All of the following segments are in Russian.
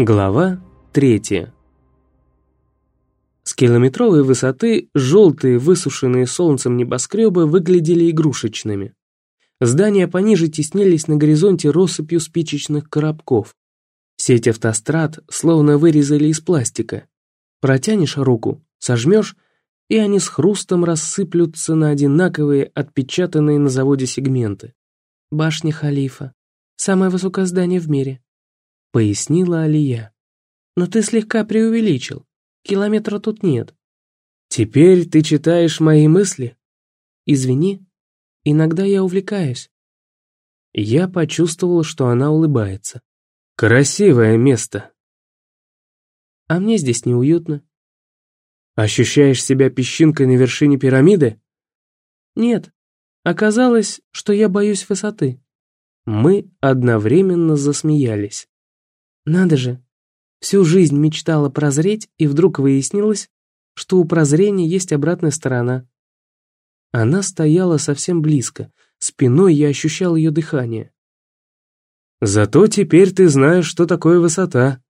Глава третья. С километровой высоты желтые, высушенные солнцем небоскребы выглядели игрушечными. Здания пониже теснились на горизонте россыпью спичечных коробков. Сеть автострад словно вырезали из пластика. Протянешь руку, сожмешь, и они с хрустом рассыплются на одинаковые, отпечатанные на заводе сегменты. «Башня Халифа. Самое высокое здание в мире», — пояснила Алия. «Но ты слегка преувеличил. Километра тут нет». «Теперь ты читаешь мои мысли?» «Извини, иногда я увлекаюсь». Я почувствовал, что она улыбается. «Красивое место». «А мне здесь неуютно». «Ощущаешь себя песчинкой на вершине пирамиды?» «Нет, оказалось, что я боюсь высоты». Мы одновременно засмеялись. Надо же, всю жизнь мечтала прозреть, и вдруг выяснилось, что у прозрения есть обратная сторона. Она стояла совсем близко, спиной я ощущал ее дыхание. «Зато теперь ты знаешь, что такое высота».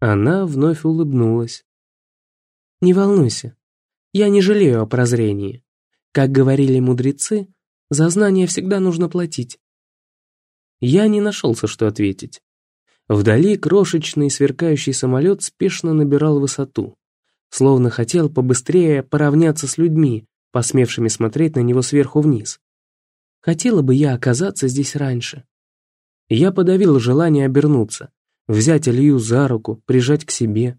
Она вновь улыбнулась. «Не волнуйся, я не жалею о прозрении. Как говорили мудрецы, за знания всегда нужно платить. Я не нашелся, что ответить. Вдали крошечный сверкающий самолет спешно набирал высоту, словно хотел побыстрее поравняться с людьми, посмевшими смотреть на него сверху вниз. Хотела бы я оказаться здесь раньше. Я подавил желание обернуться, взять Илью за руку, прижать к себе.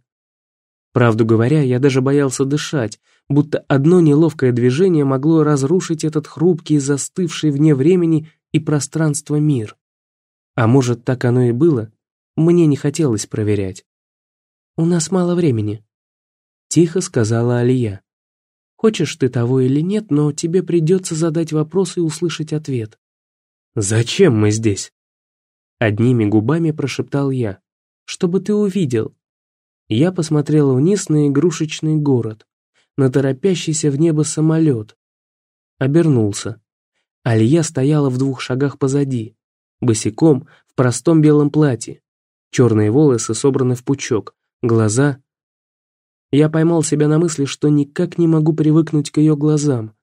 Правду говоря, я даже боялся дышать, будто одно неловкое движение могло разрушить этот хрупкий, застывший вне времени и пространства мир. А может, так оно и было? Мне не хотелось проверять. «У нас мало времени», — тихо сказала Алия. «Хочешь ты того или нет, но тебе придется задать вопрос и услышать ответ». «Зачем мы здесь?» Одними губами прошептал я. «Чтобы ты увидел». Я посмотрел вниз на игрушечный город, на торопящийся в небо самолет. Обернулся. Алия стояла в двух шагах позади, босиком, в простом белом платье. Черные волосы собраны в пучок, глаза... Я поймал себя на мысли, что никак не могу привыкнуть к ее глазам,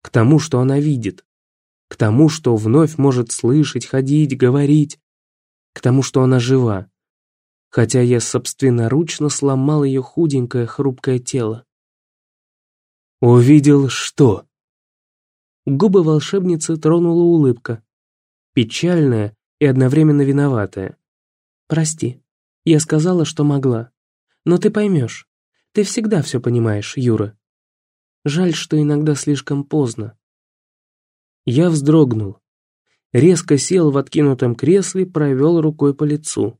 к тому, что она видит, к тому, что вновь может слышать, ходить, говорить, к тому, что она жива, хотя я собственноручно сломал ее худенькое, хрупкое тело. «Увидел что?» Губы волшебницы тронула улыбка печальная и одновременно виноватая. «Прости, я сказала, что могла. Но ты поймешь. Ты всегда все понимаешь, Юра. Жаль, что иногда слишком поздно». Я вздрогнул. Резко сел в откинутом кресле, провел рукой по лицу.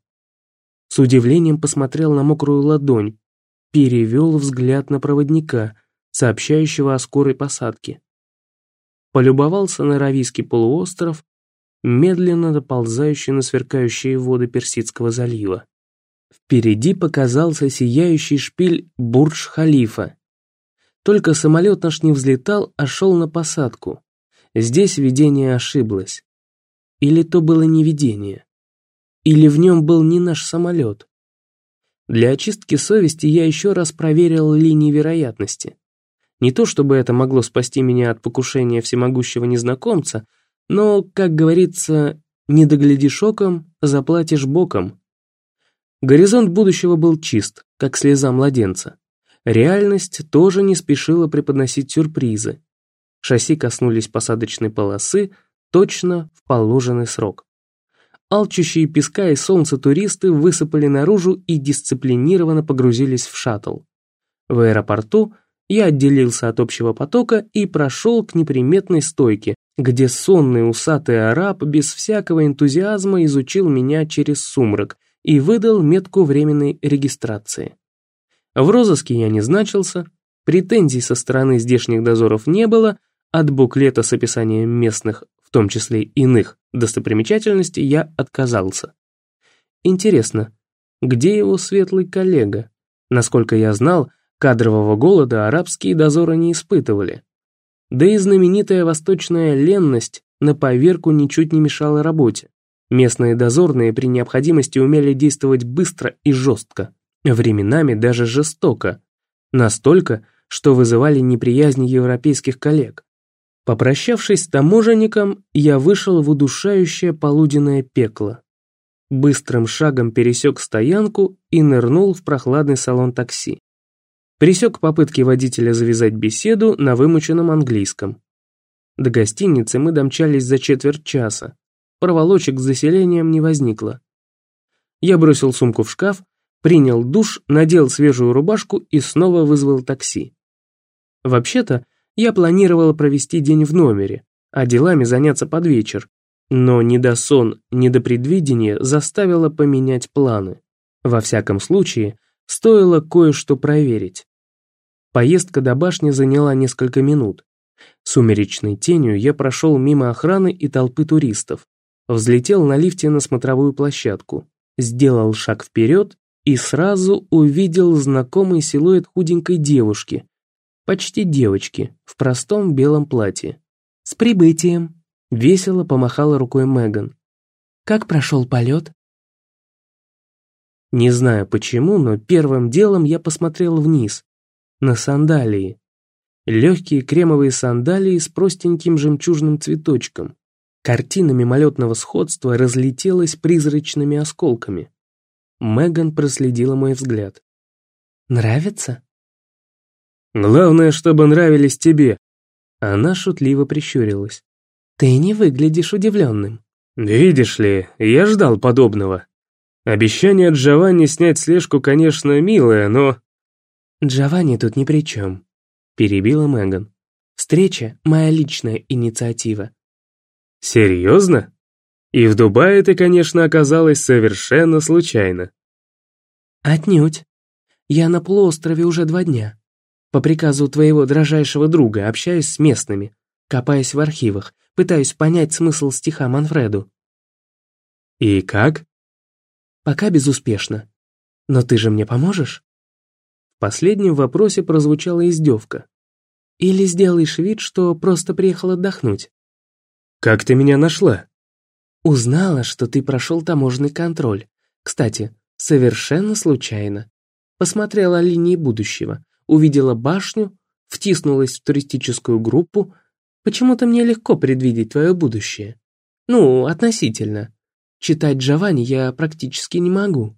С удивлением посмотрел на мокрую ладонь, перевел взгляд на проводника, сообщающего о скорой посадке. Полюбовался на Равийский полуостров, медленно доползающий на сверкающие воды Персидского залива. Впереди показался сияющий шпиль Бурдж-Халифа. Только самолет наш не взлетал, а шел на посадку. Здесь видение ошиблось. Или то было не видение. Или в нем был не наш самолет. Для очистки совести я еще раз проверил линии вероятности. Не то чтобы это могло спасти меня от покушения всемогущего незнакомца, но, как говорится, не доглядишь оком, заплатишь боком. Горизонт будущего был чист, как слеза младенца. Реальность тоже не спешила преподносить сюрпризы. Шасси коснулись посадочной полосы точно в положенный срок. Алчущие песка и солнца туристы высыпали наружу и дисциплинированно погрузились в шаттл. В аэропорту я отделился от общего потока и прошел к неприметной стойке, где сонный усатый араб без всякого энтузиазма изучил меня через сумрак и выдал метку временной регистрации. В розыске я не значился, претензий со стороны здешних дозоров не было, от буклета с описанием местных, в том числе иных, достопримечательностей я отказался. Интересно, где его светлый коллега? Насколько я знал, кадрового голода арабские дозоры не испытывали. Да и знаменитая восточная ленность на поверку ничуть не мешала работе. Местные дозорные при необходимости умели действовать быстро и жестко, временами даже жестоко. Настолько, что вызывали неприязнь европейских коллег. Попрощавшись с таможенником, я вышел в удушающее полуденное пекло. Быстрым шагом пересек стоянку и нырнул в прохладный салон такси. Пресек попытки водителя завязать беседу на вымученном английском. До гостиницы мы домчались за четверть часа. Проволочек с заселением не возникло. Я бросил сумку в шкаф, принял душ, надел свежую рубашку и снова вызвал такси. Вообще-то, я планировал провести день в номере, а делами заняться под вечер, но недосон, недопредвидение заставило поменять планы. Во всяком случае, стоило кое-что проверить. Поездка до башни заняла несколько минут. Сумеречной тенью я прошел мимо охраны и толпы туристов, взлетел на лифте на смотровую площадку, сделал шаг вперед и сразу увидел знакомый силуэт худенькой девушки, почти девочки, в простом белом платье. «С прибытием!» — весело помахала рукой Меган. «Как прошел полет?» Не знаю почему, но первым делом я посмотрел вниз, на сандалии. Легкие кремовые сандалии с простеньким жемчужным цветочком. Картина мимолетного сходства разлетелась призрачными осколками. Меган проследила мой взгляд. «Нравится?» Главное, чтобы нравились тебе». Она шутливо прищурилась. «Ты не выглядишь удивленным». «Видишь ли, я ждал подобного. Обещание Джованни снять слежку, конечно, милое, но...» «Джованни тут ни при чем», — перебила Меган. «Встреча — моя личная инициатива». «Серьезно? И в Дубае ты, конечно, оказалась совершенно случайно». «Отнюдь. Я на полуострове уже два дня. По приказу твоего дрожайшего друга общаюсь с местными, копаясь в архивах, пытаюсь понять смысл стиха Манфреду. И как? Пока безуспешно. Но ты же мне поможешь? В последнем вопросе прозвучала издевка. Или сделаешь вид, что просто приехал отдохнуть? Как ты меня нашла? Узнала, что ты прошел таможенный контроль. Кстати, совершенно случайно. Посмотрела линии будущего, увидела башню, втиснулась в туристическую группу. Почему-то мне легко предвидеть твое будущее. Ну, относительно. Читать Джованни я практически не могу.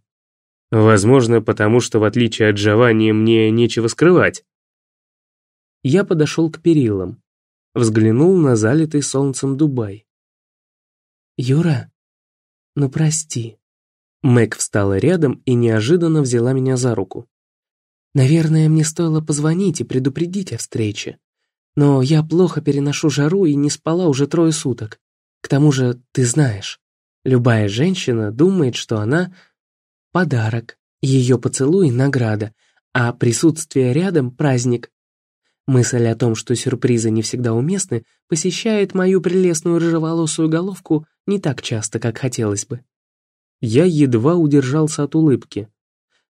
Возможно, потому что, в отличие от Джованни, мне нечего скрывать. Я подошел к перилам, взглянул на залитый солнцем Дубай. «Юра, ну прости». Мэг встала рядом и неожиданно взяла меня за руку. Наверное, мне стоило позвонить и предупредить о встрече. Но я плохо переношу жару и не спала уже трое суток. К тому же, ты знаешь, любая женщина думает, что она — подарок, ее поцелуй — награда, а присутствие рядом — праздник. Мысль о том, что сюрпризы не всегда уместны, посещает мою прелестную рыжеволосую головку не так часто, как хотелось бы. Я едва удержался от улыбки.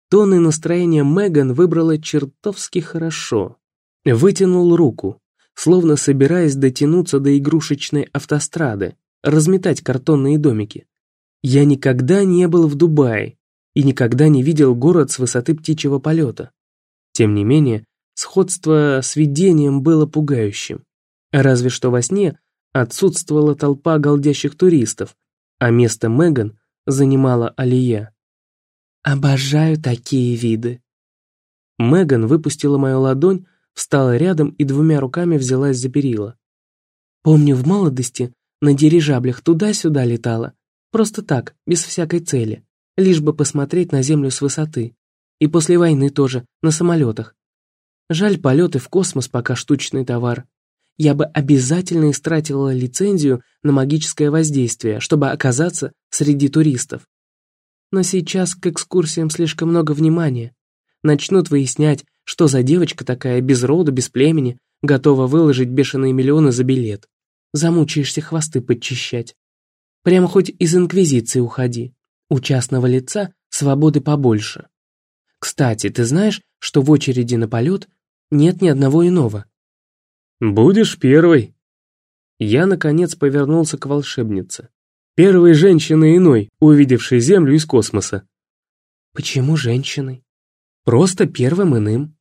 Тон и настроение Меган выбрала чертовски хорошо. Вытянул руку, словно собираясь дотянуться до игрушечной автострады, разметать картонные домики. Я никогда не был в Дубае и никогда не видел город с высоты птичьего полета. Тем не менее, сходство с видением было пугающим. Разве что во сне отсутствовала толпа голдящих туристов, а место Меган занимала Алия. Обожаю такие виды. Меган выпустила мою ладонь, встала рядом и двумя руками взялась за перила. Помню, в молодости на дирижаблях туда-сюда летала. Просто так, без всякой цели. Лишь бы посмотреть на Землю с высоты. И после войны тоже, на самолетах. Жаль, полеты в космос пока штучный товар. Я бы обязательно истратила лицензию на магическое воздействие, чтобы оказаться среди туристов. Но сейчас к экскурсиям слишком много внимания. Начнут выяснять, что за девочка такая без рода, без племени, готова выложить бешеные миллионы за билет. Замучаешься хвосты подчищать. Прямо хоть из инквизиции уходи. У частного лица свободы побольше. Кстати, ты знаешь, что в очереди на полет нет ни одного иного? Будешь первой. Я, наконец, повернулся к волшебнице. Первой женщиной иной, увидевшей Землю из космоса. Почему женщиной? Просто первым иным.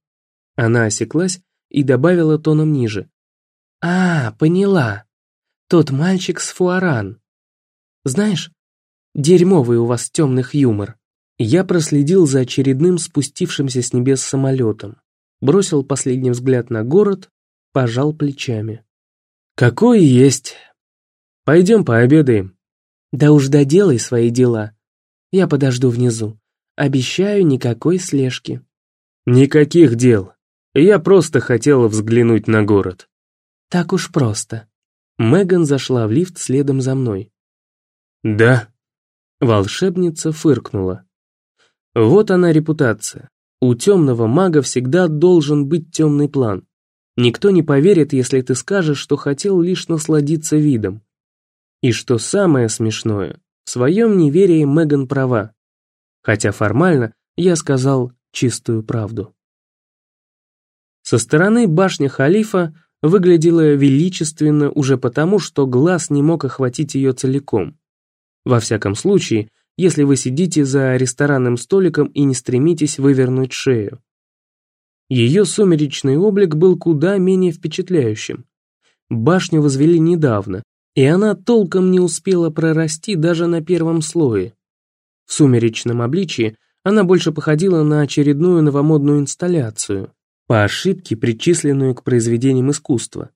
Она осеклась и добавила тоном ниже. А, поняла. Тот мальчик с фуаран. Знаешь, дерьмовый у вас темных юмор. Я проследил за очередным спустившимся с небес самолетом, бросил последний взгляд на город, пожал плечами. «Какой есть. Пойдем пообедаем». «Да уж доделай свои дела. Я подожду внизу. Обещаю, никакой слежки». «Никаких дел. Я просто хотела взглянуть на город». «Так уж просто». Меган зашла в лифт следом за мной. «Да». Волшебница фыркнула. Вот она репутация. У темного мага всегда должен быть темный план. Никто не поверит, если ты скажешь, что хотел лишь насладиться видом. И что самое смешное, в своем неверии Меган права. Хотя формально я сказал чистую правду. Со стороны башня халифа выглядела величественно уже потому, что глаз не мог охватить ее целиком. Во всяком случае, если вы сидите за ресторанным столиком и не стремитесь вывернуть шею. Ее сумеречный облик был куда менее впечатляющим. Башню возвели недавно, и она толком не успела прорасти даже на первом слое. В сумеречном обличии она больше походила на очередную новомодную инсталляцию, по ошибке причисленную к произведениям искусства.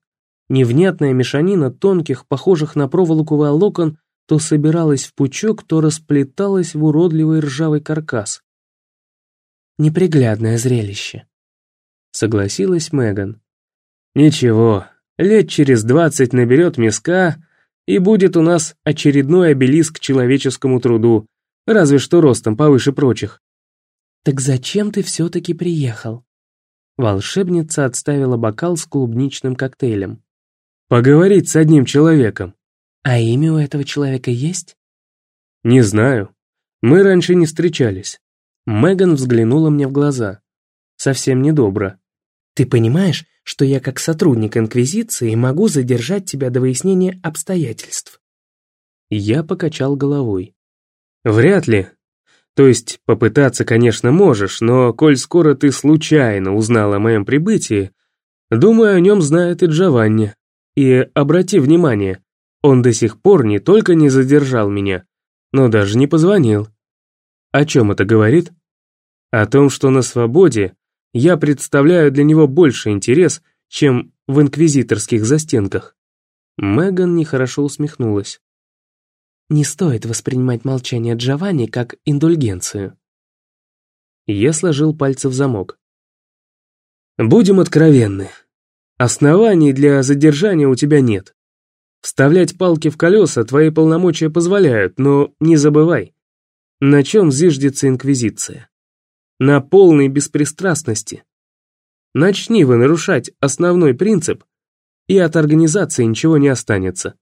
Невнятная мешанина тонких, похожих на проволоку волокон, то собиралась в пучок, то расплеталась в уродливый ржавый каркас. «Неприглядное зрелище», — согласилась Меган. «Ничего, лет через двадцать наберет миска, и будет у нас очередной обелиск человеческому труду, разве что ростом повыше прочих». «Так зачем ты все-таки приехал?» Волшебница отставила бокал с клубничным коктейлем. «Поговорить с одним человеком». А имя у этого человека есть? Не знаю. Мы раньше не встречались. Меган взглянула мне в глаза. Совсем недобро. Ты понимаешь, что я как сотрудник Инквизиции могу задержать тебя до выяснения обстоятельств? Я покачал головой. Вряд ли. То есть попытаться, конечно, можешь, но коль скоро ты случайно узнал о моем прибытии, думаю, о нем знает и Джованни. И обрати внимание, он до сих пор не только не задержал меня, но даже не позвонил. О чем это говорит? О том, что на свободе я представляю для него больше интерес, чем в инквизиторских застенках. Меган нехорошо усмехнулась. Не стоит воспринимать молчание Джованни как индульгенцию. Я сложил пальцы в замок. Будем откровенны. Оснований для задержания у тебя нет. Вставлять палки в колеса твои полномочия позволяют, но не забывай, на чем зиждется Инквизиция. На полной беспристрастности. Начни вы нарушать основной принцип, и от организации ничего не останется.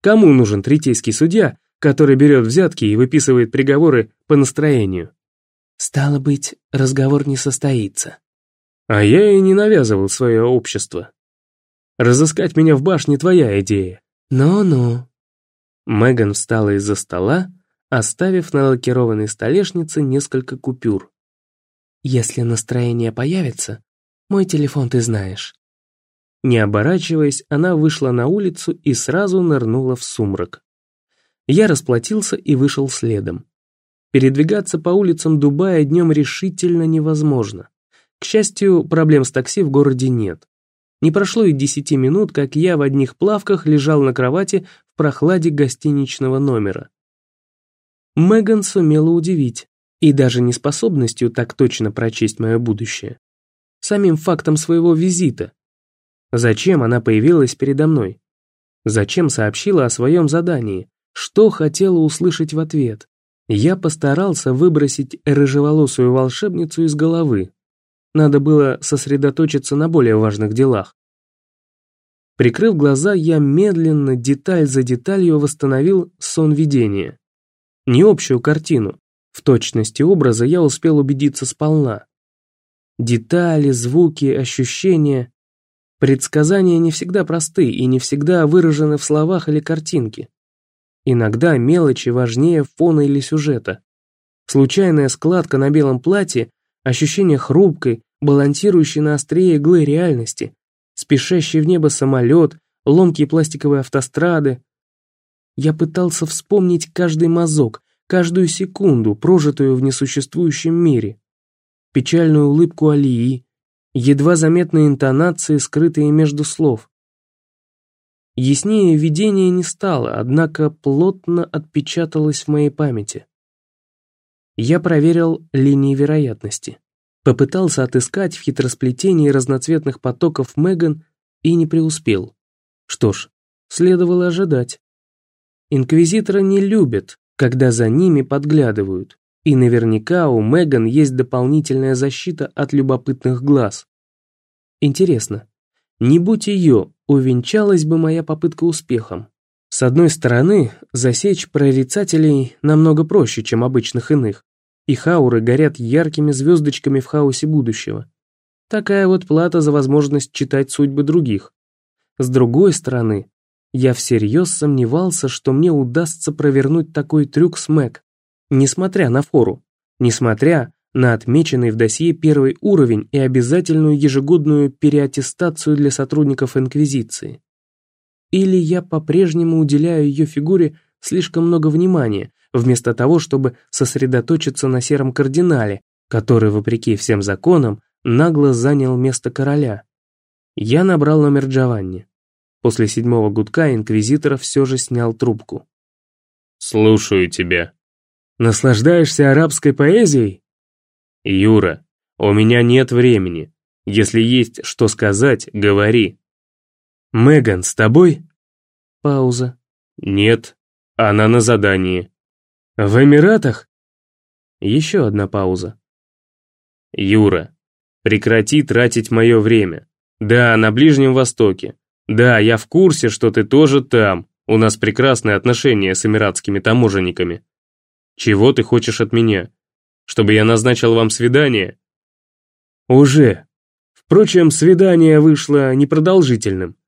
Кому нужен третейский судья, который берет взятки и выписывает приговоры по настроению? Стало быть, разговор не состоится. А я и не навязывал свое общество. Разыскать меня в башне твоя идея. «Ну-ну». Меган встала из-за стола, оставив на лакированной столешнице несколько купюр. «Если настроение появится, мой телефон ты знаешь». Не оборачиваясь, она вышла на улицу и сразу нырнула в сумрак. Я расплатился и вышел следом. Передвигаться по улицам Дубая днем решительно невозможно. К счастью, проблем с такси в городе нет. Не прошло и десяти минут, как я в одних плавках лежал на кровати в прохладе гостиничного номера. Меган сумела удивить, и даже не способностью так точно прочесть мое будущее. Самим фактом своего визита. Зачем она появилась передо мной? Зачем сообщила о своем задании? Что хотела услышать в ответ? Я постарался выбросить рыжеволосую волшебницу из головы, надо было сосредоточиться на более важных делах. Прикрыв глаза, я медленно, деталь за деталью восстановил сон видения. Не общую картину. В точности образа я успел убедиться сполна. Детали, звуки, ощущения. Предсказания не всегда просты и не всегда выражены в словах или картинке. Иногда мелочи важнее фона или сюжета. Случайная складка на белом платье, ощущение хрупкой, балансирующей на острие иглы реальности, спешащий в небо самолет, ломкие пластиковые автострады. Я пытался вспомнить каждый мазок, каждую секунду, прожитую в несуществующем мире. Печальную улыбку Алии, едва заметные интонации, скрытые между слов. Яснее видение не стало, однако плотно отпечаталось в моей памяти. Я проверил линии вероятности. Попытался отыскать в хитросплетении разноцветных потоков Меган и не преуспел. Что ж, следовало ожидать. Инквизиторы не любят, когда за ними подглядывают, и наверняка у Меган есть дополнительная защита от любопытных глаз. Интересно, не будь ее, увенчалась бы моя попытка успехом. С одной стороны, засечь прорицателей намного проще, чем обычных иных. Их ауры горят яркими звездочками в хаосе будущего. Такая вот плата за возможность читать судьбы других. С другой стороны, я всерьез сомневался, что мне удастся провернуть такой трюк с Мэг, несмотря на фору, несмотря на отмеченный в досье первый уровень и обязательную ежегодную переаттестацию для сотрудников Инквизиции. Или я по-прежнему уделяю ее фигуре слишком много внимания, вместо того, чтобы сосредоточиться на сером кардинале, который, вопреки всем законам, нагло занял место короля. Я набрал номер Джованни. После седьмого гудка инквизитор все же снял трубку. «Слушаю тебя». «Наслаждаешься арабской поэзией?» «Юра, у меня нет времени. Если есть что сказать, говори». «Меган, с тобой?» Пауза. «Нет, она на задании». «В Эмиратах?» Еще одна пауза. «Юра, прекрати тратить мое время. Да, на Ближнем Востоке. Да, я в курсе, что ты тоже там. У нас прекрасные отношения с эмиратскими таможенниками. Чего ты хочешь от меня? Чтобы я назначил вам свидание?» «Уже. Впрочем, свидание вышло непродолжительным.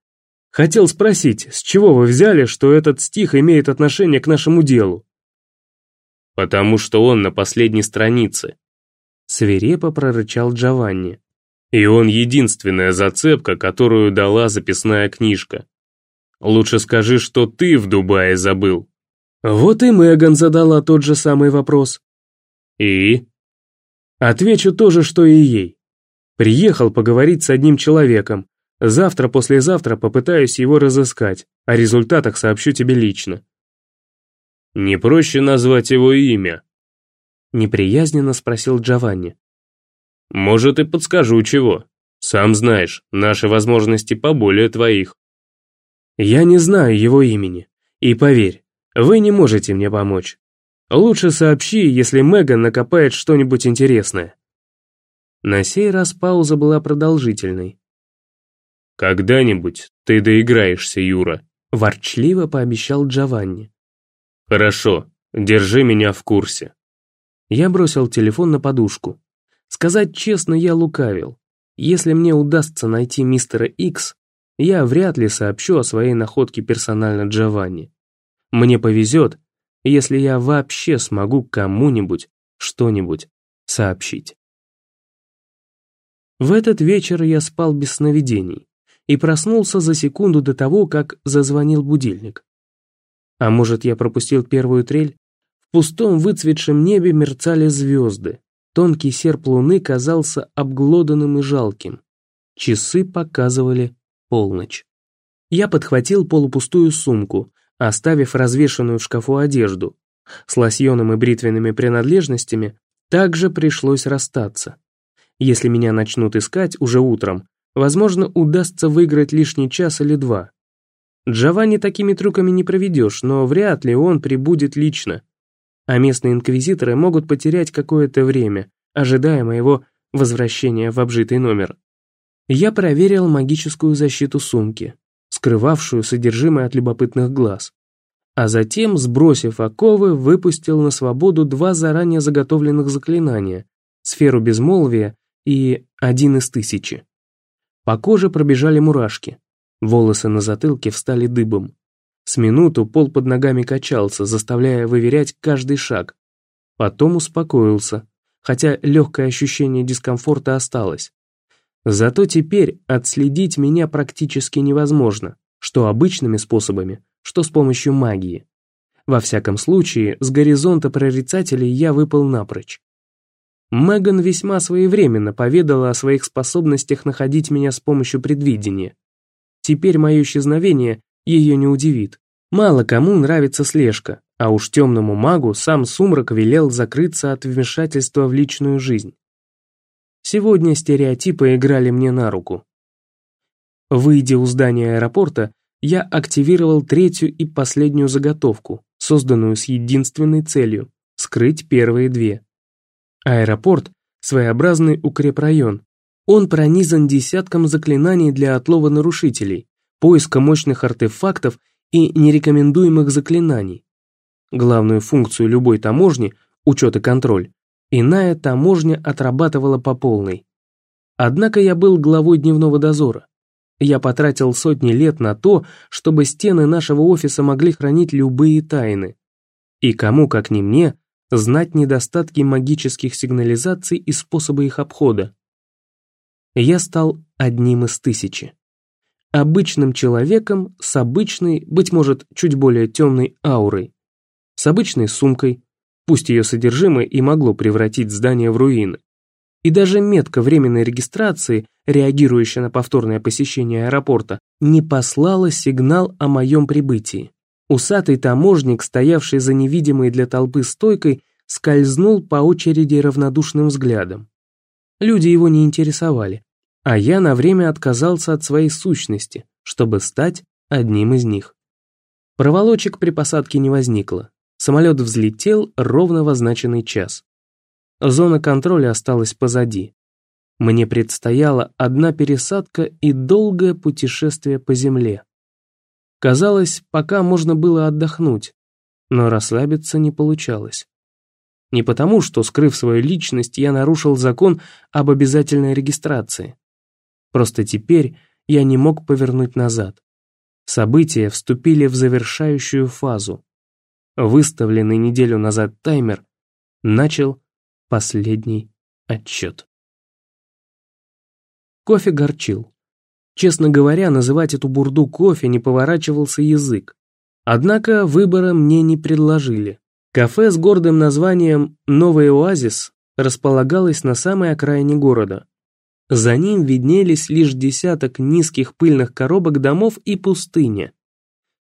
Хотел спросить, с чего вы взяли, что этот стих имеет отношение к нашему делу?» «Потому что он на последней странице», — свирепо прорычал Джованни. И он единственная зацепка, которую дала записная книжка. Лучше скажи, что ты в Дубае забыл. Вот и Меган задала тот же самый вопрос. И? Отвечу то же, что и ей. Приехал поговорить с одним человеком. Завтра-послезавтра попытаюсь его разыскать. О результатах сообщу тебе лично. Не проще назвать его имя? Неприязненно спросил Джованни. Может, и подскажу чего. Сам знаешь, наши возможности поболее твоих. Я не знаю его имени. И поверь, вы не можете мне помочь. Лучше сообщи, если Меган накопает что-нибудь интересное. На сей раз пауза была продолжительной. «Когда-нибудь ты доиграешься, Юра», — ворчливо пообещал Джованни. «Хорошо, держи меня в курсе». Я бросил телефон на подушку. Сказать честно, я лукавил. Если мне удастся найти мистера Икс, я вряд ли сообщу о своей находке персонально Джованни. Мне повезет, если я вообще смогу кому-нибудь что-нибудь сообщить. В этот вечер я спал без сновидений и проснулся за секунду до того, как зазвонил будильник. А может, я пропустил первую трель? В пустом выцветшем небе мерцали звезды. Тонкий серп луны казался обглоданным и жалким. Часы показывали полночь. Я подхватил полупустую сумку, оставив развешанную в шкафу одежду. С лосьоном и бритвенными принадлежностями также пришлось расстаться. Если меня начнут искать уже утром, возможно, удастся выиграть лишний час или два. Джованни такими трюками не проведешь, но вряд ли он прибудет лично а местные инквизиторы могут потерять какое-то время, ожидая моего возвращения в обжитый номер. Я проверил магическую защиту сумки, скрывавшую содержимое от любопытных глаз, а затем, сбросив оковы, выпустил на свободу два заранее заготовленных заклинания — сферу безмолвия и один из тысячи. По коже пробежали мурашки, волосы на затылке встали дыбом. С минуту пол под ногами качался, заставляя выверять каждый шаг. Потом успокоился, хотя легкое ощущение дискомфорта осталось. Зато теперь отследить меня практически невозможно, что обычными способами, что с помощью магии. Во всяком случае, с горизонта прорицателей я выпал напрочь. Меган весьма своевременно поведала о своих способностях находить меня с помощью предвидения. Теперь мое исчезновение ее не удивит. Мало кому нравится слежка, а уж темному магу сам Сумрак велел закрыться от вмешательства в личную жизнь. Сегодня стереотипы играли мне на руку. Выйдя у здания аэропорта, я активировал третью и последнюю заготовку, созданную с единственной целью – скрыть первые две. Аэропорт – своеобразный укрепрайон. Он пронизан десятком заклинаний для отлова нарушителей, поиска мощных артефактов и нерекомендуемых заклинаний. Главную функцию любой таможни – учет и контроль Иная таможня отрабатывала по полной. Однако я был главой дневного дозора. Я потратил сотни лет на то, чтобы стены нашего офиса могли хранить любые тайны. И кому, как не мне, знать недостатки магических сигнализаций и способы их обхода. Я стал одним из тысячи. Обычным человеком с обычной, быть может, чуть более темной аурой. С обычной сумкой, пусть ее содержимое и могло превратить здание в руины. И даже метка временной регистрации, реагирующая на повторное посещение аэропорта, не послала сигнал о моем прибытии. Усатый таможник, стоявший за невидимой для толпы стойкой, скользнул по очереди равнодушным взглядом. Люди его не интересовали, а я на время отказался от своей сущности, чтобы стать одним из них. Проволочек при посадке не возникло, Самолет взлетел ровно в означенный час. Зона контроля осталась позади. Мне предстояла одна пересадка и долгое путешествие по земле. Казалось, пока можно было отдохнуть, но расслабиться не получалось. Не потому, что, скрыв свою личность, я нарушил закон об обязательной регистрации. Просто теперь я не мог повернуть назад. События вступили в завершающую фазу выставленный неделю назад таймер, начал последний отчет. Кофе горчил. Честно говоря, называть эту бурду кофе не поворачивался язык. Однако выбора мне не предложили. Кафе с гордым названием «Новый оазис» располагалось на самой окраине города. За ним виднелись лишь десяток низких пыльных коробок домов и пустыня.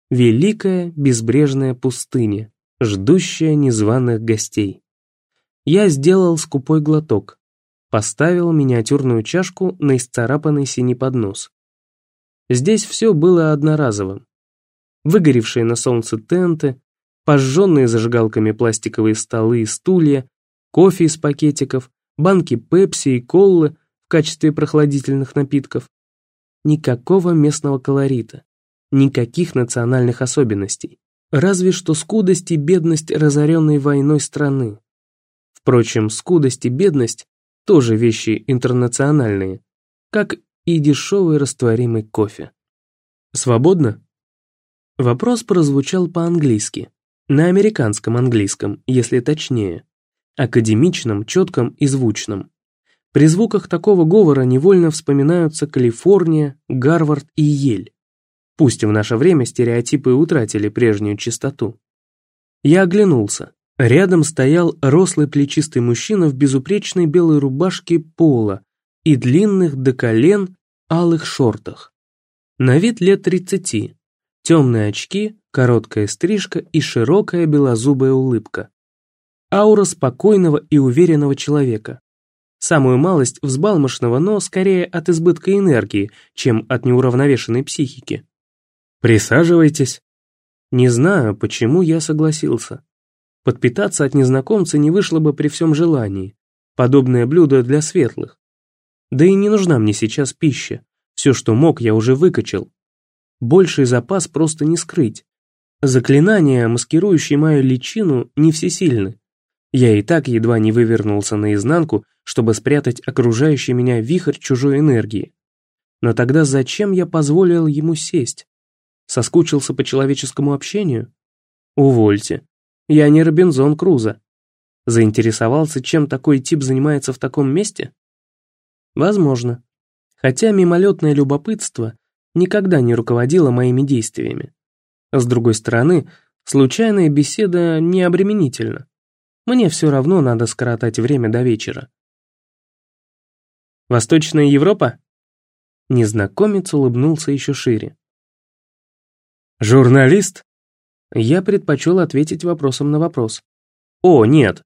Великая безбрежная пустыня, ждущая незваных гостей. Я сделал скупой глоток, поставил миниатюрную чашку на исцарапанный синий поднос. Здесь все было одноразовым. Выгоревшие на солнце тенты, пожженные зажигалками пластиковые столы и стулья, кофе из пакетиков, банки пепси и коллы в качестве прохладительных напитков. Никакого местного колорита никаких национальных особенностей, разве что скудость и бедность разоренной войной страны. Впрочем, скудость и бедность тоже вещи интернациональные, как и дешевый растворимый кофе. Свободно? Вопрос прозвучал по-английски, на американском английском, если точнее, академичном, четком и звучном. При звуках такого говора невольно вспоминаются Калифорния, Гарвард и Ель. Пусть в наше время стереотипы утратили прежнюю чистоту. Я оглянулся. Рядом стоял рослый плечистый мужчина в безупречной белой рубашке пола и длинных до колен алых шортах. На вид лет тридцати. Темные очки, короткая стрижка и широкая белозубая улыбка. Аура спокойного и уверенного человека. Самую малость взбалмошного, но скорее от избытка энергии, чем от неуравновешенной психики. «Присаживайтесь». Не знаю, почему я согласился. Подпитаться от незнакомца не вышло бы при всем желании. Подобное блюдо для светлых. Да и не нужна мне сейчас пища. Все, что мог, я уже выкачал. Больший запас просто не скрыть. Заклинания, маскирующие мою личину, не всесильны. Я и так едва не вывернулся наизнанку, чтобы спрятать окружающий меня вихрь чужой энергии. Но тогда зачем я позволил ему сесть? Соскучился по человеческому общению? Увольте. Я не Робинзон Крузо. Заинтересовался, чем такой тип занимается в таком месте? Возможно. Хотя мимолетное любопытство никогда не руководило моими действиями. С другой стороны, случайная беседа не обременительна. Мне все равно надо скоротать время до вечера. Восточная Европа? Незнакомец улыбнулся еще шире. «Журналист?» Я предпочел ответить вопросом на вопрос. «О, нет!»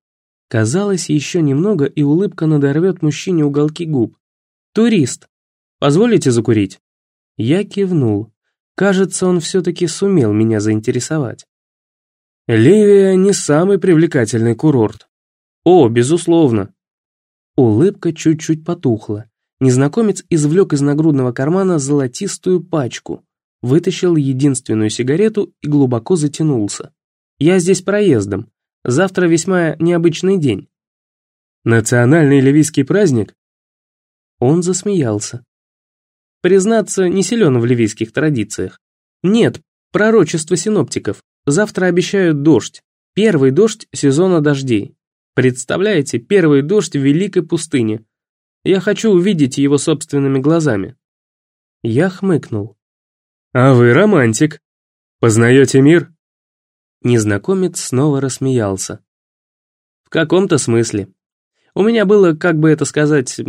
Казалось, еще немного, и улыбка надорвет мужчине уголки губ. «Турист! Позволите закурить?» Я кивнул. Кажется, он все-таки сумел меня заинтересовать. Ливия не самый привлекательный курорт. О, безусловно. Улыбка чуть-чуть потухла. Незнакомец извлек из нагрудного кармана золотистую пачку, вытащил единственную сигарету и глубоко затянулся. «Я здесь проездом. Завтра весьма необычный день». «Национальный ливийский праздник?» Он засмеялся. Признаться, не силен в ливийских традициях. Нет, пророчество синоптиков. Завтра обещают дождь. Первый дождь сезона дождей. Представляете, первый дождь в Великой пустыне. Я хочу увидеть его собственными глазами. Я хмыкнул. «А вы романтик. Познаете мир?» Незнакомец снова рассмеялся. «В каком-то смысле. У меня было, как бы это сказать...»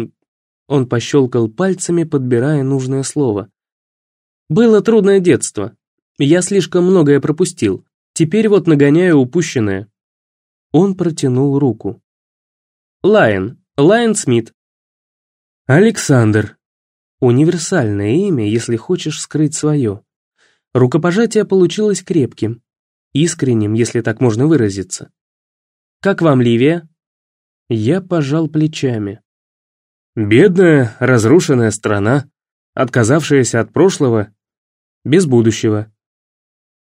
Он пощелкал пальцами, подбирая нужное слово. «Было трудное детство. Я слишком многое пропустил. Теперь вот нагоняю упущенное». Он протянул руку. Лайон. Лайон Смит. Александр. Универсальное имя, если хочешь скрыть свое. Рукопожатие получилось крепким. Искренним, если так можно выразиться. «Как вам, Ливия?» Я пожал плечами. «Бедная, разрушенная страна, отказавшаяся от прошлого, без будущего.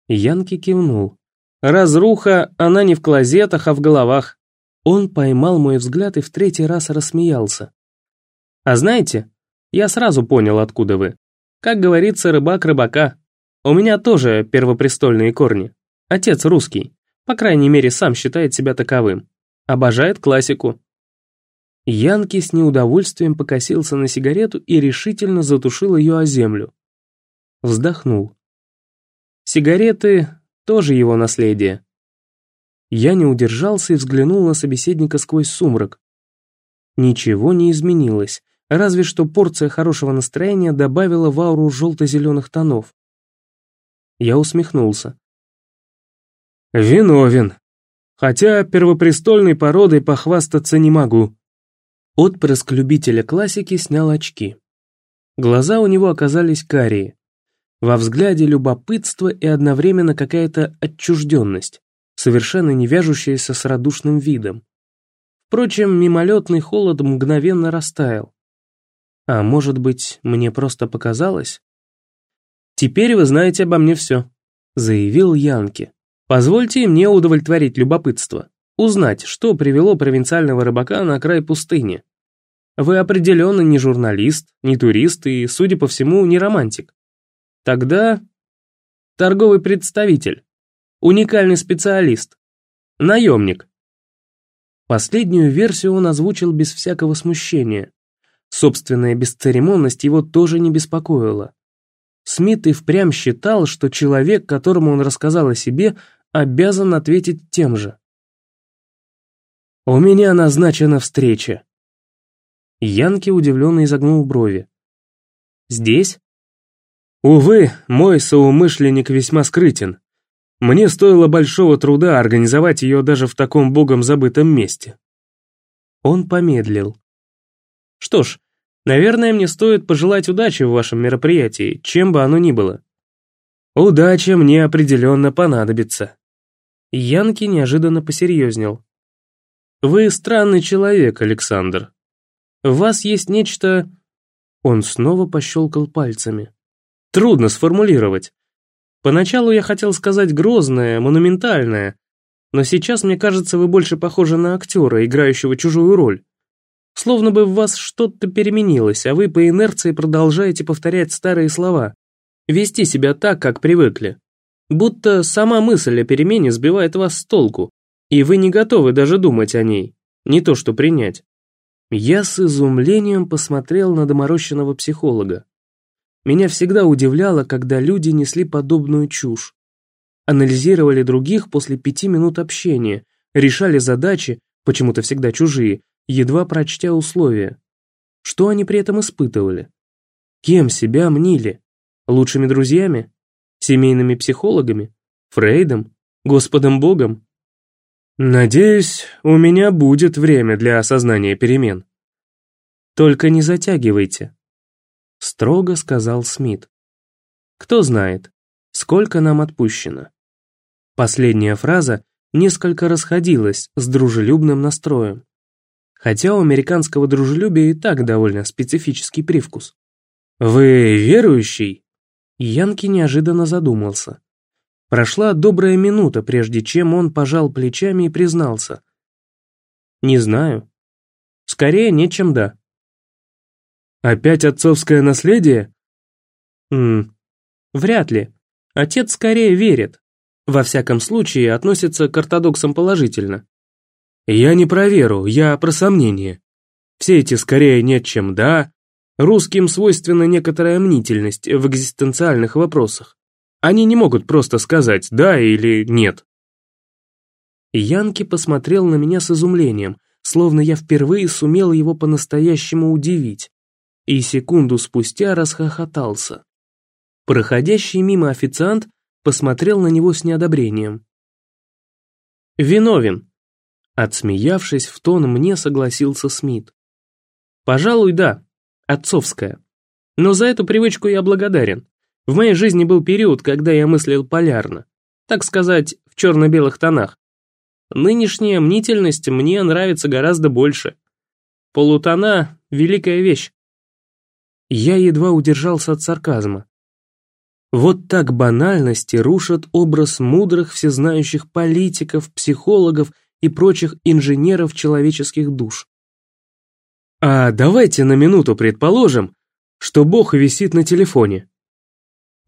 Янки кивнул. «Разруха, она не в клозетах, а в головах». Он поймал мой взгляд и в третий раз рассмеялся. «А знаете, я сразу понял, откуда вы. Как говорится, рыбак рыбака. У меня тоже первопрестольные корни. Отец русский, по крайней мере, сам считает себя таковым. Обожает классику». Янки с неудовольствием покосился на сигарету и решительно затушил ее о землю. Вздохнул. Сигареты — тоже его наследие. Я не удержался и взглянул на собеседника сквозь сумрак. Ничего не изменилось, разве что порция хорошего настроения добавила в ауру желто-зеленых тонов. Я усмехнулся. «Виновен. Хотя первопрестольной породой похвастаться не могу». Отпрыск любителя классики снял очки. Глаза у него оказались карие. Во взгляде любопытство и одновременно какая-то отчужденность, совершенно не вяжущаяся с радушным видом. Впрочем, мимолетный холод мгновенно растаял. А может быть, мне просто показалось? «Теперь вы знаете обо мне все», — заявил Янки. «Позвольте мне удовлетворить любопытство, узнать, что привело провинциального рыбака на край пустыни. Вы определенно не журналист, не турист и, судя по всему, не романтик. Тогда торговый представитель, уникальный специалист, наемник. Последнюю версию он озвучил без всякого смущения. Собственная бесцеремонность его тоже не беспокоила. Смит и впрямь считал, что человек, которому он рассказал о себе, обязан ответить тем же. «У меня назначена встреча». Янки удивленно изогнул брови. «Здесь?» Увы, мой соумышленник весьма скрытен. Мне стоило большого труда организовать ее даже в таком богом забытом месте. Он помедлил. Что ж, наверное, мне стоит пожелать удачи в вашем мероприятии, чем бы оно ни было. Удача мне определенно понадобится. Янки неожиданно посерьезнел. Вы странный человек, Александр. В вас есть нечто... Он снова пощелкал пальцами. Трудно сформулировать. Поначалу я хотел сказать грозное, монументальное, но сейчас мне кажется, вы больше похожи на актера, играющего чужую роль. Словно бы в вас что-то переменилось, а вы по инерции продолжаете повторять старые слова. вести себя так, как привыкли. Будто сама мысль о перемене сбивает вас с толку, и вы не готовы даже думать о ней, не то что принять. Я с изумлением посмотрел на доморощенного психолога. Меня всегда удивляло, когда люди несли подобную чушь. Анализировали других после пяти минут общения, решали задачи, почему-то всегда чужие, едва прочтя условия. Что они при этом испытывали? Кем себя мнили? Лучшими друзьями? Семейными психологами? Фрейдом? Господом Богом? Надеюсь, у меня будет время для осознания перемен. Только не затягивайте, строго сказал Смит. Кто знает, сколько нам отпущено. Последняя фраза несколько расходилась с дружелюбным настроем. Хотя у американского дружелюбия и так довольно специфический привкус. «Вы верующий?» Янки неожиданно задумался. Прошла добрая минута, прежде чем он пожал плечами и признался. «Не знаю. Скорее нет, чем да». «Опять отцовское наследие?» «Ммм, вряд ли. Отец скорее верит. Во всяком случае, относится к ортодоксам положительно». «Я не про веру, я про сомнение. Все эти скорее нет, чем да. Русским свойственна некоторая мнительность в экзистенциальных вопросах. Они не могут просто сказать «да» или «нет». Янки посмотрел на меня с изумлением, словно я впервые сумел его по-настоящему удивить, и секунду спустя расхохотался. Проходящий мимо официант посмотрел на него с неодобрением. «Виновен», — отсмеявшись в тон, мне согласился Смит. «Пожалуй, да, отцовская. Но за эту привычку я благодарен. В моей жизни был период, когда я мыслил полярно, так сказать, в черно-белых тонах. Нынешняя мнительность мне нравится гораздо больше. Полутона — великая вещь. Я едва удержался от сарказма. Вот так банальности рушат образ мудрых, всезнающих политиков, психологов и прочих инженеров человеческих душ. А давайте на минуту предположим, что Бог висит на телефоне.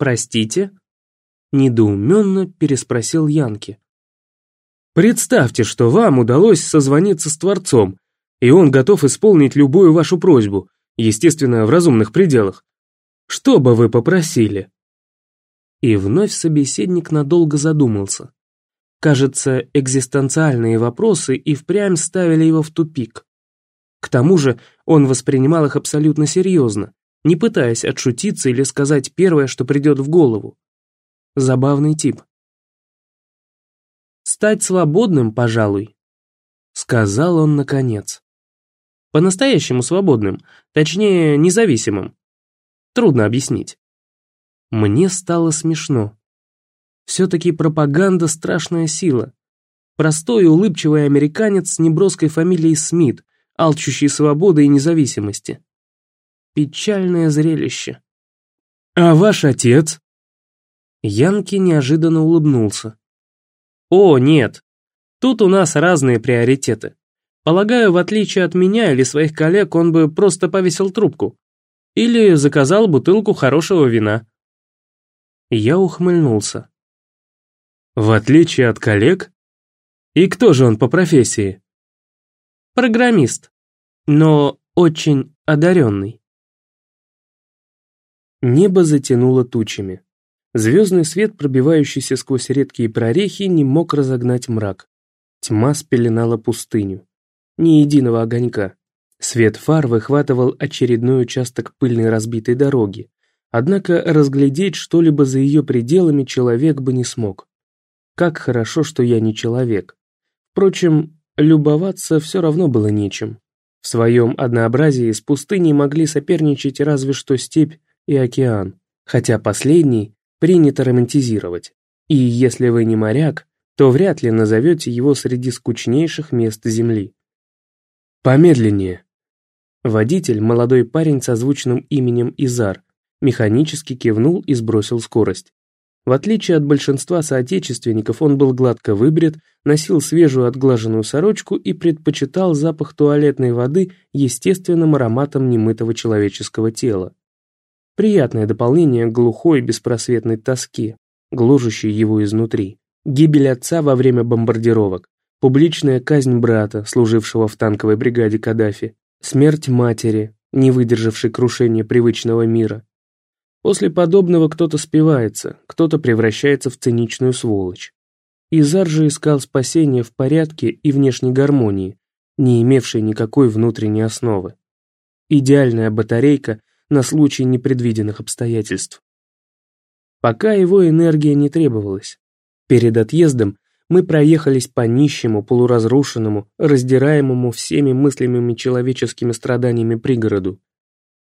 «Простите?» — недоуменно переспросил Янки. «Представьте, что вам удалось созвониться с Творцом, и он готов исполнить любую вашу просьбу, естественно, в разумных пределах. Что бы вы попросили?» И вновь собеседник надолго задумался. Кажется, экзистенциальные вопросы и впрямь ставили его в тупик. К тому же он воспринимал их абсолютно серьезно, не пытаясь отшутиться или сказать первое, что придет в голову. Забавный тип. «Стать свободным, пожалуй», — сказал он наконец. По-настоящему свободным, точнее, независимым. Трудно объяснить. Мне стало смешно. Все-таки пропаганда — страшная сила. Простой и улыбчивый американец с неброской фамилией Смит, алчущий свободы и независимости. Печальное зрелище. «А ваш отец?» Янки неожиданно улыбнулся. «О, нет. Тут у нас разные приоритеты. Полагаю, в отличие от меня или своих коллег, он бы просто повесил трубку. Или заказал бутылку хорошего вина». Я ухмыльнулся. «В отличие от коллег? И кто же он по профессии?» «Программист, но очень одаренный». Небо затянуло тучами. Звездный свет, пробивающийся сквозь редкие прорехи, не мог разогнать мрак. Тьма спеленала пустыню. Ни единого огонька. Свет фар выхватывал очередной участок пыльной разбитой дороги. Однако разглядеть что-либо за ее пределами человек бы не смог. Как хорошо, что я не человек. Впрочем, любоваться все равно было нечем. В своем однообразии с пустыней могли соперничать разве что степь и океан, хотя последний принято романтизировать. И если вы не моряк, то вряд ли назовете его среди скучнейших мест Земли. Помедленнее. Водитель, молодой парень со звучным именем Изар, механически кивнул и сбросил скорость. В отличие от большинства соотечественников, он был гладко выбрит, носил свежую отглаженную сорочку и предпочитал запах туалетной воды естественным ароматом немытого человеческого тела. Приятное дополнение глухой беспросветной тоске, гложущей его изнутри. Гибель отца во время бомбардировок, публичная казнь брата, служившего в танковой бригаде Каддафи, смерть матери, не выдержавшей крушения привычного мира. После подобного кто-то спивается, кто-то превращается в циничную сволочь. Изар же искал спасения в порядке и внешней гармонии, не имевшей никакой внутренней основы. Идеальная батарейка на случай непредвиденных обстоятельств. Пока его энергия не требовалась. Перед отъездом мы проехались по нищему, полуразрушенному, раздираемому всеми мыслимыми человеческими страданиями пригороду.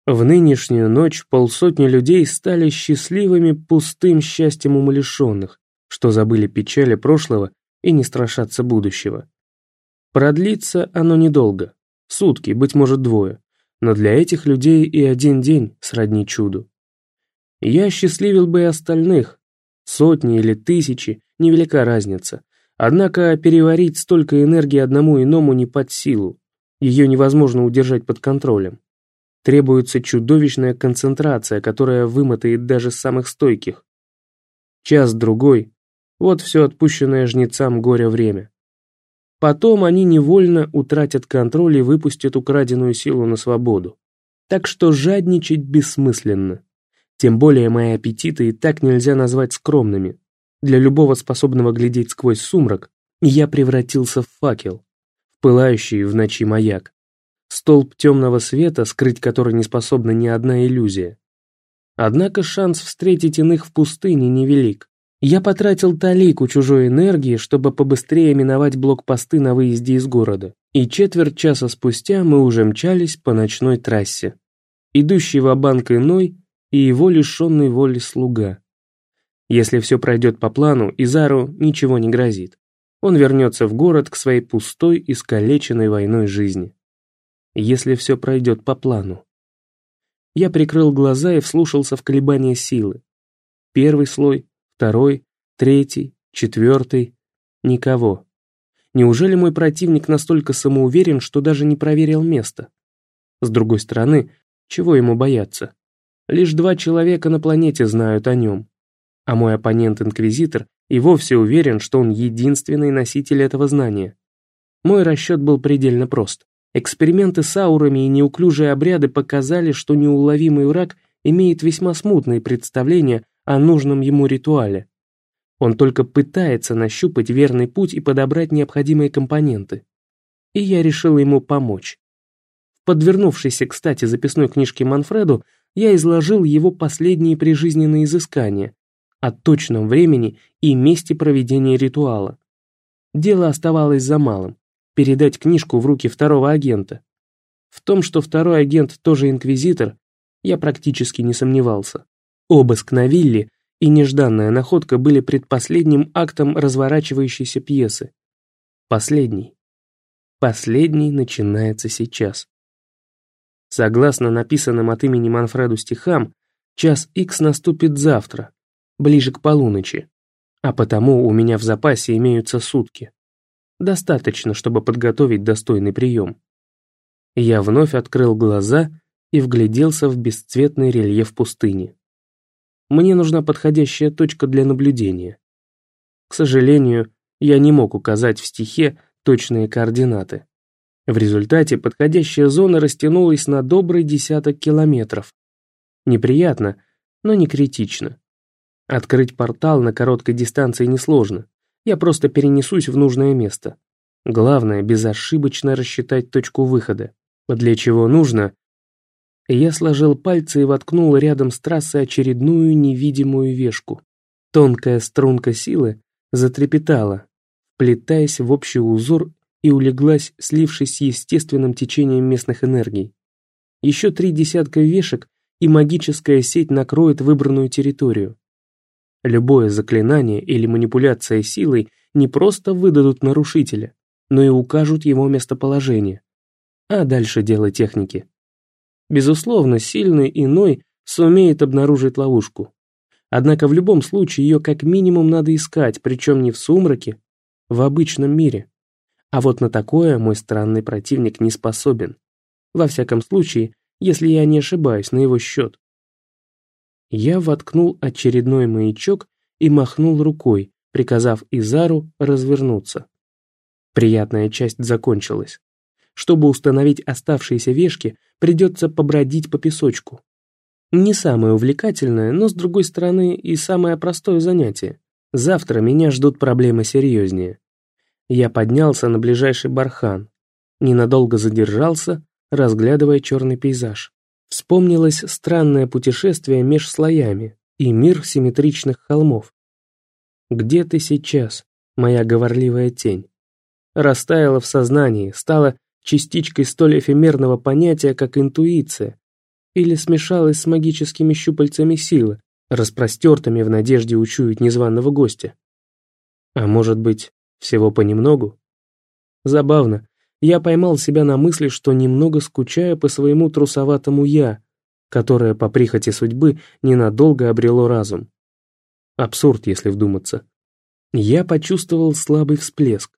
В нынешнюю ночь полсотни людей стали счастливыми пустым счастьем умалишенных, что забыли печали прошлого и не страшатся будущего. Продлится оно недолго, сутки, быть может двое, но для этих людей и один день сродни чуду. Я счастливил бы и остальных, сотни или тысячи, невелика разница, однако переварить столько энергии одному иному не под силу, ее невозможно удержать под контролем. Требуется чудовищная концентрация, которая вымотает даже самых стойких. Час-другой, вот все отпущенное жнецам горя время. Потом они невольно утратят контроль и выпустят украденную силу на свободу. Так что жадничать бессмысленно. Тем более мои аппетиты и так нельзя назвать скромными. Для любого способного глядеть сквозь сумрак, я превратился в факел, пылающий в ночи маяк. Столб темного света, скрыть который не способна ни одна иллюзия. Однако шанс встретить иных в пустыне невелик. Я потратил талику чужой энергии, чтобы побыстрее миновать блокпосты на выезде из города, и четверть часа спустя мы уже мчались по ночной трассе. Идущий в банк иной и его лишенный воли слуга. Если все пройдет по плану, Изару ничего не грозит. Он вернется в город к своей пустой, искалеченной войной жизни. Если все пройдет по плану. Я прикрыл глаза и вслушался в колебания силы. Первый слой, второй, третий, четвертый. Никого. Неужели мой противник настолько самоуверен, что даже не проверил место? С другой стороны, чего ему бояться? Лишь два человека на планете знают о нем. А мой оппонент-инквизитор и вовсе уверен, что он единственный носитель этого знания. Мой расчет был предельно прост. Эксперименты с аурами и неуклюжие обряды показали, что неуловимый враг имеет весьма смутные представления о нужном ему ритуале. Он только пытается нащупать верный путь и подобрать необходимые компоненты. И я решил ему помочь. В подвернувшейся, кстати, записной книжке Манфреду я изложил его последние прижизненные изыскания о точном времени и месте проведения ритуала. Дело оставалось за малым – передать книжку в руки второго агента. В том, что второй агент тоже инквизитор, я практически не сомневался. Обыск на вилле и нежданная находка были предпоследним актом разворачивающейся пьесы. Последний. Последний начинается сейчас. Согласно написанным от имени Манфреду стихам, час Х наступит завтра, ближе к полуночи, а потому у меня в запасе имеются сутки. Достаточно, чтобы подготовить достойный прием. Я вновь открыл глаза и вгляделся в бесцветный рельеф пустыни. Мне нужна подходящая точка для наблюдения. К сожалению, я не мог указать в стихе точные координаты. В результате подходящая зона растянулась на добрый десяток километров. Неприятно, но не критично. Открыть портал на короткой дистанции несложно. Я просто перенесусь в нужное место. Главное, безошибочно рассчитать точку выхода. Для чего нужно я сложил пальцы и воткнул рядом с трассой очередную невидимую вешку. Тонкая струнка силы затрепетала, вплетаясь в общий узор и улеглась, слившись с естественным течением местных энергий. Еще три десятка вешек, и магическая сеть накроет выбранную территорию. Любое заклинание или манипуляция силой не просто выдадут нарушителя, но и укажут его местоположение. А дальше дело техники. Безусловно, сильный иной сумеет обнаружить ловушку. Однако в любом случае ее как минимум надо искать, причем не в сумраке, в обычном мире. А вот на такое мой странный противник не способен. Во всяком случае, если я не ошибаюсь на его счет. Я воткнул очередной маячок и махнул рукой, приказав Изару развернуться. Приятная часть закончилась. Чтобы установить оставшиеся вешки, придется побродить по песочку. Не самое увлекательное, но, с другой стороны, и самое простое занятие. Завтра меня ждут проблемы серьезнее. Я поднялся на ближайший бархан, ненадолго задержался, разглядывая черный пейзаж. Вспомнилось странное путешествие меж слоями и мир симметричных холмов. «Где ты сейчас, моя говорливая тень?» Растаяла в сознании, стала частичкой столь эфемерного понятия, как интуиция, или смешалась с магическими щупальцами силы, распростертыми в надежде учуять незваного гостя. А может быть, всего понемногу? Забавно, я поймал себя на мысли, что немного скучаю по своему трусоватому «я», которое по прихоти судьбы ненадолго обрело разум. Абсурд, если вдуматься. Я почувствовал слабый всплеск.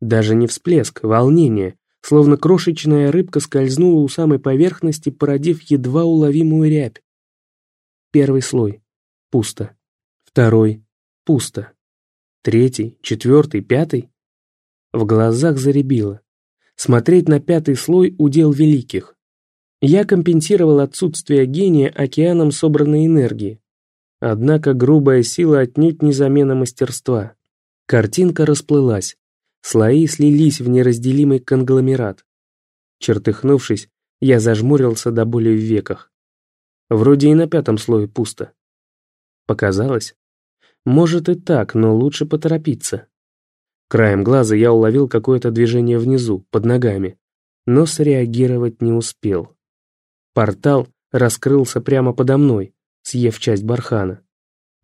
Даже не всплеск, волнение, словно крошечная рыбка скользнула у самой поверхности, породив едва уловимую рябь. Первый слой. Пусто. Второй. Пусто. Третий, четвертый, пятый. В глазах заребило. Смотреть на пятый слой – удел великих. Я компенсировал отсутствие гения океаном собранной энергии. Однако грубая сила отнюдь не замена мастерства. Картинка расплылась, Слои слились в неразделимый конгломерат. Чертыхнувшись, я зажмурился до боли в веках. Вроде и на пятом слое пусто. Показалось? Может и так, но лучше поторопиться. Краем глаза я уловил какое-то движение внизу, под ногами, но среагировать не успел. Портал раскрылся прямо подо мной, съев часть бархана,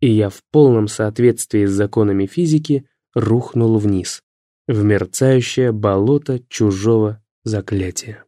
и я в полном соответствии с законами физики рухнул вниз в мерцающее болото чужого заклятия.